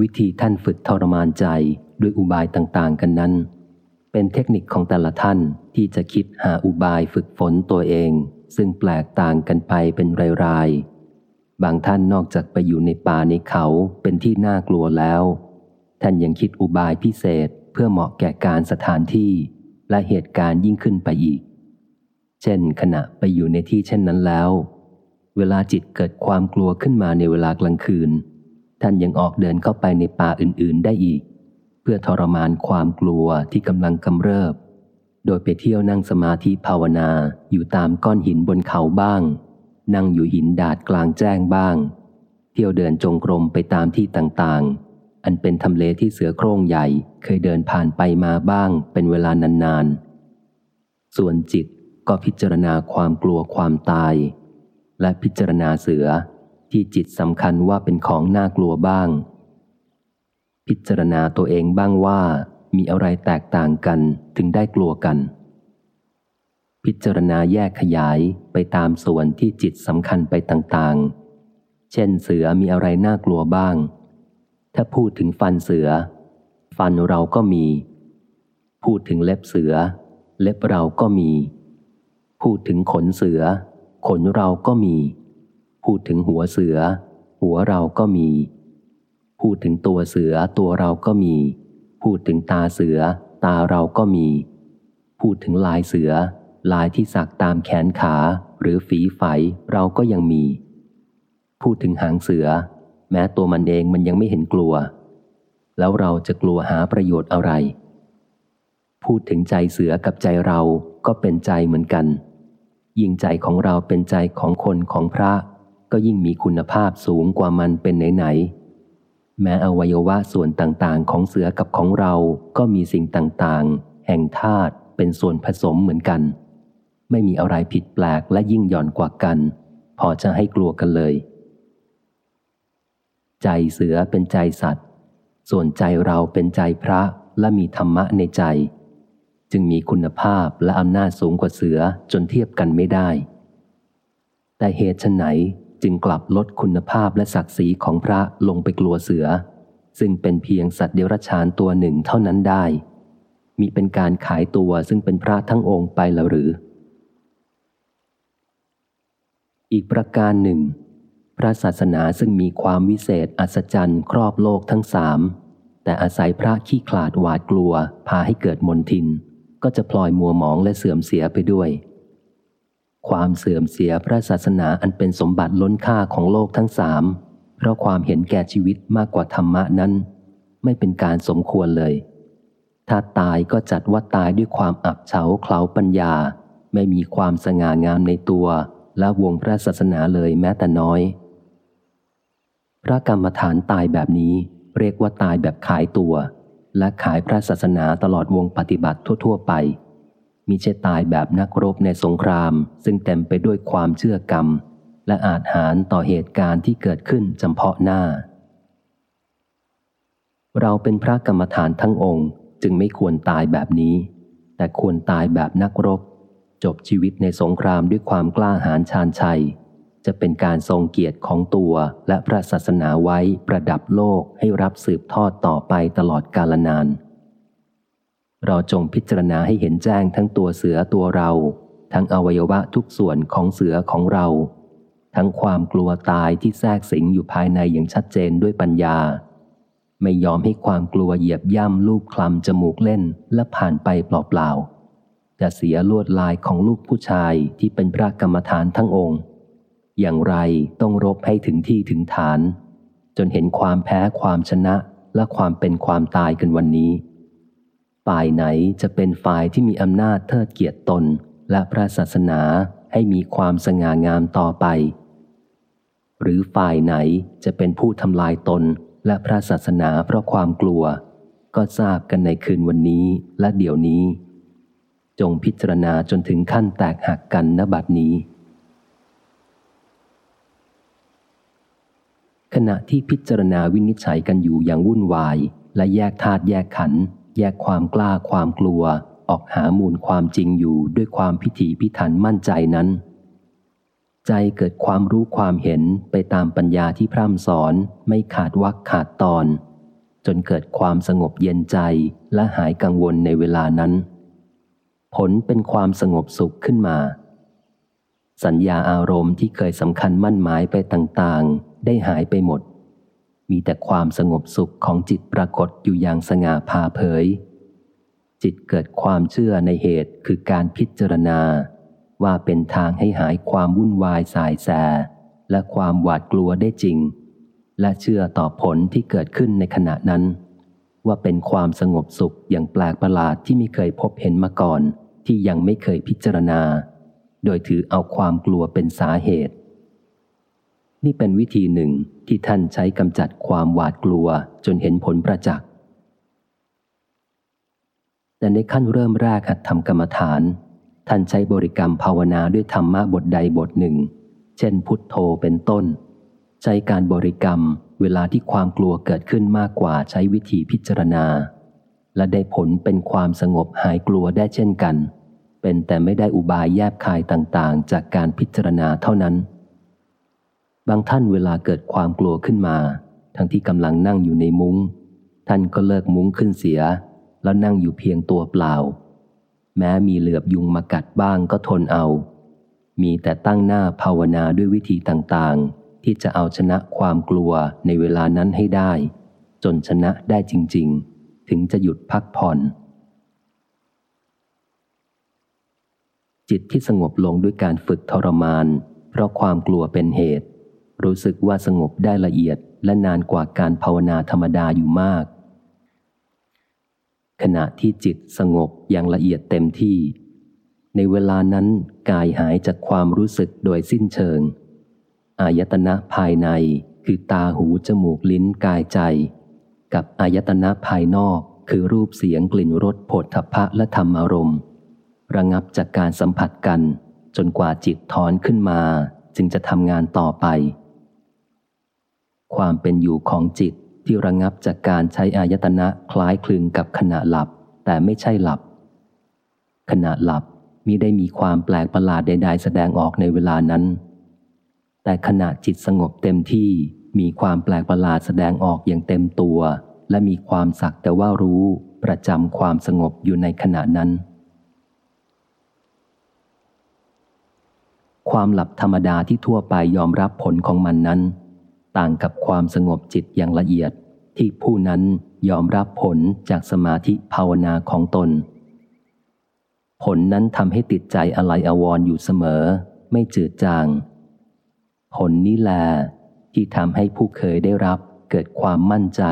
วิธีท่านฝึกทรมานใจด้วยอุบายต่างๆ กันนั้น เป็นเทคนิคของแต่ละท่านที่จะคิดหาอุบายฝึกฝนตัวเอง ซึ่งแปลกต่างกันไปเป็นรายๆบางท่านนอกจากไปอยู่ในป่าในเขาเป็นที่น่ากลัวแล้ว ท่านยังคิดอุบายพิเศษเพื่อเหมาะแก่การสถานที่และเหตุการณ์ยิ่งขึ้นไปอีก เช่น ขณะไปอยู่ในที่เช่นนั้นแล้ว เวลาจิตเกิดความกลัวขึ้นมาในเวลากลางคืน ท่านยังออกเดินเข้าไปในป่าอื่นๆได้อีก เพื่อทรมานความกลัวที่กำลังกำเริบ โดยไปเที่ยวนั่งสมาธิภาวนาอยู่ตามก้อนหินบนเขาบ้าง นั่งอยู่หินดาดกลางแจ้งบ้าง เที่ยวเดินจงกรมไปตามที่ต่างๆ อันเป็นทำเลที่เสือโคร่งใหญ่เคยเดินผ่านไปมาบ้างเป็นเวลานานๆ ส่วนจิตก็พิจารณาความกลัวความตาย และพิจารณาเสือ ที่จิตสำคัญว่าเป็นของน่ากลัวบ้าง พิจารณาตัวเองบ้างว่ามีอะไรแตกต่างกันถึงได้กลัวกัน พิจารณาแยกขยายไปตามส่วนที่จิตสำคัญไปต่างๆ เช่นเสือมีอะไรน่ากลัวบ้าง ถ้าพูดถึงฟันเสือ ฟันเราก็มี พูดถึงเล็บเสือ เล็บเราก็มี พูดถึงขนเสือ ขนเราก็มี พูดถึงหัวเสือ หัวเราก็มี พูดถึงตัวเสือตัวเราก็มี พูดถึงตาเสือ ตาเราก็มี พูดถึงลายเสือ ลายที่สักตามแขนขาหรือฝีไฝเราก็ยังมี พูดถึงหางเสือ แม้ตัวมันเองมันยังไม่เห็นกลัว แล้วเราจะกลัวหาประโยชน์อะไร พูดถึงใจเสือกับใจเราก็เป็นใจเหมือนกัน ยิ่งใจของเราเป็นใจของคนของพระ ก็ยิ่งมีคุณภาพสูงกว่ามันเป็นไหนๆแม้อวัยวะส่วนต่างๆ ของเสือกับของเราก็มีสิ่งต่างๆ แห่งธาตุเป็นส่วนผสมเหมือนกัน ไม่มีอะไรผิดแปลกและยิ่งหย่อนกว่ากัน พอจะให้กลัวกันเลย ใจเสือเป็นใจสัตว์ ส่วนใจเราเป็นใจพระและมีธรรมะในใจ จึงมีคุณภาพและอำนาจสูงกว่าเสือจนเทียบกันไม่ได้ แต่เหตุไหน จึงกลับลดคุณภาพและศักดิ์ศรีของพระลงไปกลัวเสือ ซึ่งเป็นเพียงสัตว์เดรัจฉานตัวหนึ่งเท่านั้นได้ มีเป็นการขายตัวซึ่งเป็นพระทั้งองค์ไปแล้วหรือ อีกประการหนึ่ง พระศาสนาซึ่งมีความวิเศษอัศจรรย์ครอบโลกทั้งสามแต่อาศัยพระขี้ขลาดหวาดกลัวพาให้เกิดมนทิน ก็จะพลอยมัวหมองและเสื่อมเสียไปด้วย ความเสื่อมเสียพระศาสนาอันเป็นสมบัติล้นค่าของโลกทั้งสาม เพราะความเห็นแก่ชีวิตมากกว่าธรรมะนั้น ไม่เป็นการสมควรเลย ถ้าตายก็จัดว่าตายด้วยความอับเฉาเคล้าปัญญา ไม่มีความสง่างามในตัว และวงพระศาสนาเลยแม้แต่น้อย พระกรรมฐานตายแบบนี้ เรียกว่าตายแบบขายตัว และขายพระศาสนาตลอดวงปฏิบัติทั่ว ๆ ไป มีเช่ตายแบบนักรบในสงคราม ซึ่งเต็มไปด้วยความเชื่อกรรม และอาจหารต่อเหตุการณ์ที่เกิดขึ้นจำเพาะหน้า เราเป็นพระกรรมฐานทั้งองค์จึงไม่ควรตายแบบนี้ แต่ควรตายแบบนักรบ จบชีวิตในสงครามด้วยความกล้าหาญชาญชัย จะเป็นการทรงเกียรติของตัวและพระศาสนาไว้ประดับโลกให้รับสืบทอดต่อไปตลอดกาลนาน เราจงพิจารณาให้เห็นแจ้งทั้งตัวเสือตัวเรา ทั้งอวัยวะทุกส่วนของเสือของเรา ทั้งความกลัวตายที่แทรกสิงอยู่ภายในอย่างชัดเจนด้วยปัญญา ไม่ยอมให้ความกลัวเหยียบย่ำลูกคลำจมูกเล่นและผ่านไปเปล่าๆจะเสียลวดลายของลูกผู้ชายที่เป็นพระกรรมฐานทั้งองค์ อย่างไรต้องรบให้ถึงที่ถึงฐาน จนเห็นความแพ้ความชนะและความเป็นความตายกันวันนี้ ฝ่ายไหนจะเป็นฝ่ายที่มีอำนาจเทิดเกียรติตน และพระศาสนาให้มีความสง่างามต่อไป หรือฝ่ายไหนจะเป็นผู้ทำลายตนและพระศาสนาเพราะความกลัว ก็ทราบกันในคืนวันนี้และเดี๋ยวนี้ จงพิจารณาจนถึงขั้นแตกหักกันณบัดนี้ ขณะที่พิจารณาวินิจฉัยกันอยู่อย่างวุ่นวายและแยกธาตุแยกขันธ์ แยกความกล้าความกลัว ออกหามูลความจริงอยู่ด้วยความพิถีพิถันมั่นใจนั้น ใจเกิดความรู้ความเห็นไปตามปัญญาที่พร่ำสอนไม่ขาดวักขาดตอน จนเกิดความสงบเย็นใจและหายกังวลในเวลานั้น ผลเป็นความสงบสุขขึ้นมา สัญญาอารมณ์ที่เคยสำคัญมั่นหมายไปต่างๆ ได้หายไปหมด มีแต่ความสงบสุขของจิตปรากฏอยู่อย่างสง่าผ่าเผย จิตเกิดความเชื่อในเหตุคือการพิจารณา ว่าเป็นทางให้หายความวุ่นวายสายแส และความหวาดกลัวได้จริง และเชื่อต่อผลที่เกิดขึ้นในขณะนั้น ว่าเป็นความสงบสุขอย่างแปลกประหลาดที่ไม่เคยพบเห็นมาก่อน ที่ยังไม่เคยพิจารณา โดยถือเอาความกลัวเป็นสาเหตุ นี่เป็นวิธีหนึ่งที่ท่านใช้กำจัดความหวาดกลัวจนเห็นผลประจักษ์ แต่ในขั้นเริ่มแรกหัดทำกรรมฐาน ท่านใช้บริกรรมภาวนาด้วยธรรมะบทใดบทหนึ่ง เช่นพุทโธเป็นต้น ใช้การบริกรรมเวลาที่ความกลัวเกิดขึ้นมากกว่าใช้วิธีพิจารณา และได้ผลเป็นความสงบหายกลัวได้เช่นกัน เป็นแต่ไม่ได้อุบายแยบคายต่างๆ จากการพิจารณาเท่านั้น บางท่านเวลาเกิดความกลัวขึ้นมา ทั้งที่กำลังนั่งอยู่ในมุง้ง ท่านก็เลิกมุ้งขึ้นเสีย แล้วนั่งอยู่เพียงตัวเปล่า แม้มีเหลือบยุงมากัดบ้างก็ทนเอา มีแต่ตั้งหน้าภาวนาด้วยวิธีต่างๆ ที่จะเอาชนะความกลัวในเวลานั้นให้ได้ จนชนะได้จริง ๆ ถึงจะหยุดพักผ่อน จิตที่สงบลงด้วยการฝึกทรมาน เพราะความกลัวเป็นเหตุ รู้สึกว่าสงบได้ละเอียดและนานกว่าการภาวนาธรรมดาอยู่มาก ขณะที่จิตสงบอย่างละเอียดเต็มที่ ในเวลานั้นกายหายจากความรู้สึกโดยสิ้นเชิง อายตนะภายในคือตาหูจมูกลิ้นกายใจ กับอายตนะภายนอกคือรูปเสียงกลิ่นรสโผฏฐัพพะและธรรมอารมณ์ ระงับจากการสัมผัสกัน จนกว่าจิตถอนขึ้นมา จึงจะทำงานต่อไป ความเป็นอยู่ของจิตที่ระงับจากการใช้อายตนะคล้ายคลึงกับขณะหลับ แต่ไม่ใช่หลับ ขณะหลับมิได้มีความแปลกประหลาดใด ๆ แสดงออกในเวลานั้น แต่ขณะจิตสงบเต็มที่มีความแปลกประหลาดแสดงออกอย่างเต็มตัว และมีความสักแต่ว่ารู้ประจำความสงบอยู่ในขณะนั้น ความหลับธรรมดาที่ทั่วไปยอมรับผลของมันนั้น ต่างกับความสงบจิตอย่างละเอียดที่ผู้นั้นยอมรับผลจากสมาธิภาวนาของตน ผลนั้นทำให้ติดใจอะไรอววรออยู่เสมอ ไม่จืดจาง ผลนี้แลที่ทำให้ผู้เคยได้รับเกิดความมั่นใจ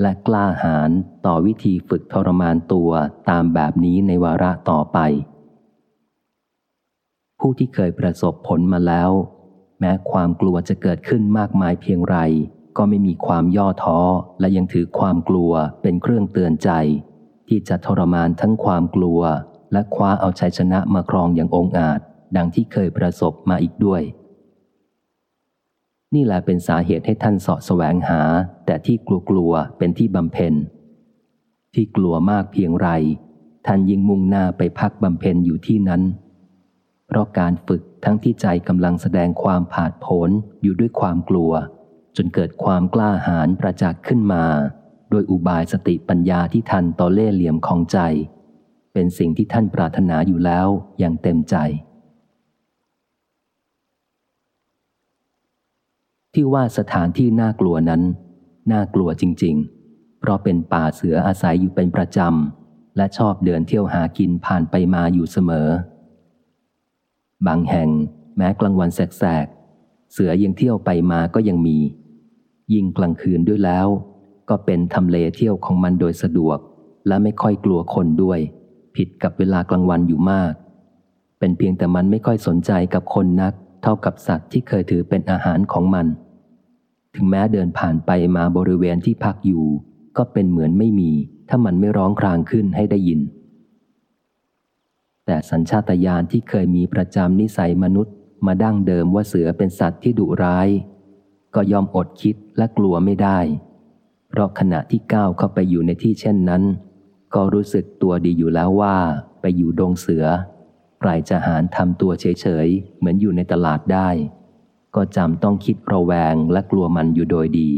และกล้าหาญต่อวิธีฝึกทรมานตัวตามแบบนี้ในวาระต่อไป ผู้ที่เคยประสบผลมาแล้ว ม้ความกลัวจะเกิดขึ้นมากมายเพียงไร ก็ไม่มีความย่อท้อ และยังถือความกลัวเป็นเครื่องเตือนใจ ที่จะทรมานทั้งความกลัว และคว้าเอาชัยชนะมาครองอย่างองอาจ ดังที่เคยประสบมาอีกด้วย นี่แหละเป็นสาเหตุให้ท่านเสาะแสวงหา แต่ที่กลัวกลัวเป็นที่บำเพ็ญ ที่กลัวมากเพียงไรท่านยิ่งมุ่งหน้าไปพักบำเพ็ญอยู่ที่นั้น เพราะการฝึก ทั้งที่ใจกำลังแสดงความผาดโผนอยู่ด้วยความกลัว จนเกิดความกล้าหาญประจักษ์ขึ้นมาโดยอุบายสติปัญญาที่ทันต่อเล่ห์เหลี่ยมของใจ เป็นสิ่งที่ท่านปรารถนาอยู่แล้วอย่างเต็มใจ ที่ว่าสถานที่น่ากลัวนั้น น่ากลัวจริง ๆ เพราะเป็นป่าเสืออาศัยอยู่เป็นประจำและชอบเดินเที่ยวหากินผ่านไปมาอยู่เสมอ บางแห่งแม้กลางวันแสกๆ เสือยังเที่ยวไปมาก็ยังมี ยิ่งกลางคืนด้วยแล้ว ก็เป็นทำเลเที่ยวของมันโดยสะดวก และไม่ค่อยกลัวคนด้วย ผิดกับเวลากลางวันอยู่มาก เป็นเพียงแต่มันไม่ค่อยสนใจกับคนนัก เท่ากับสัตว์ที่เคยถือเป็นอาหารของมัน ถึงแม้เดินผ่านไปมาบริเวณที่พักอยู่ ก็เป็นเหมือนไม่มี ถ้ามันไม่ร้องครางขึ้นให้ได้ยิน แต่สัญชาตญาณที่เคยมีประจำนิสัยมนุษย์มาดั้งเดิมว่าเสือเป็นสัตว์ที่ดุร้าย ก็ยอมอดคิดและกลัวไม่ได้ เพราะขณะที่ก้าวเข้าไปอยู่ในที่เช่นนั้น ก็รู้สึกตัวดีอยู่แล้วว่าไปอยู่ดงเสือใครจะหารทำตัวเฉยๆ เหมือนอยู่ในตลาดได้ ก็จำต้องคิดระแวงและกลัวมันอยู่โดยดี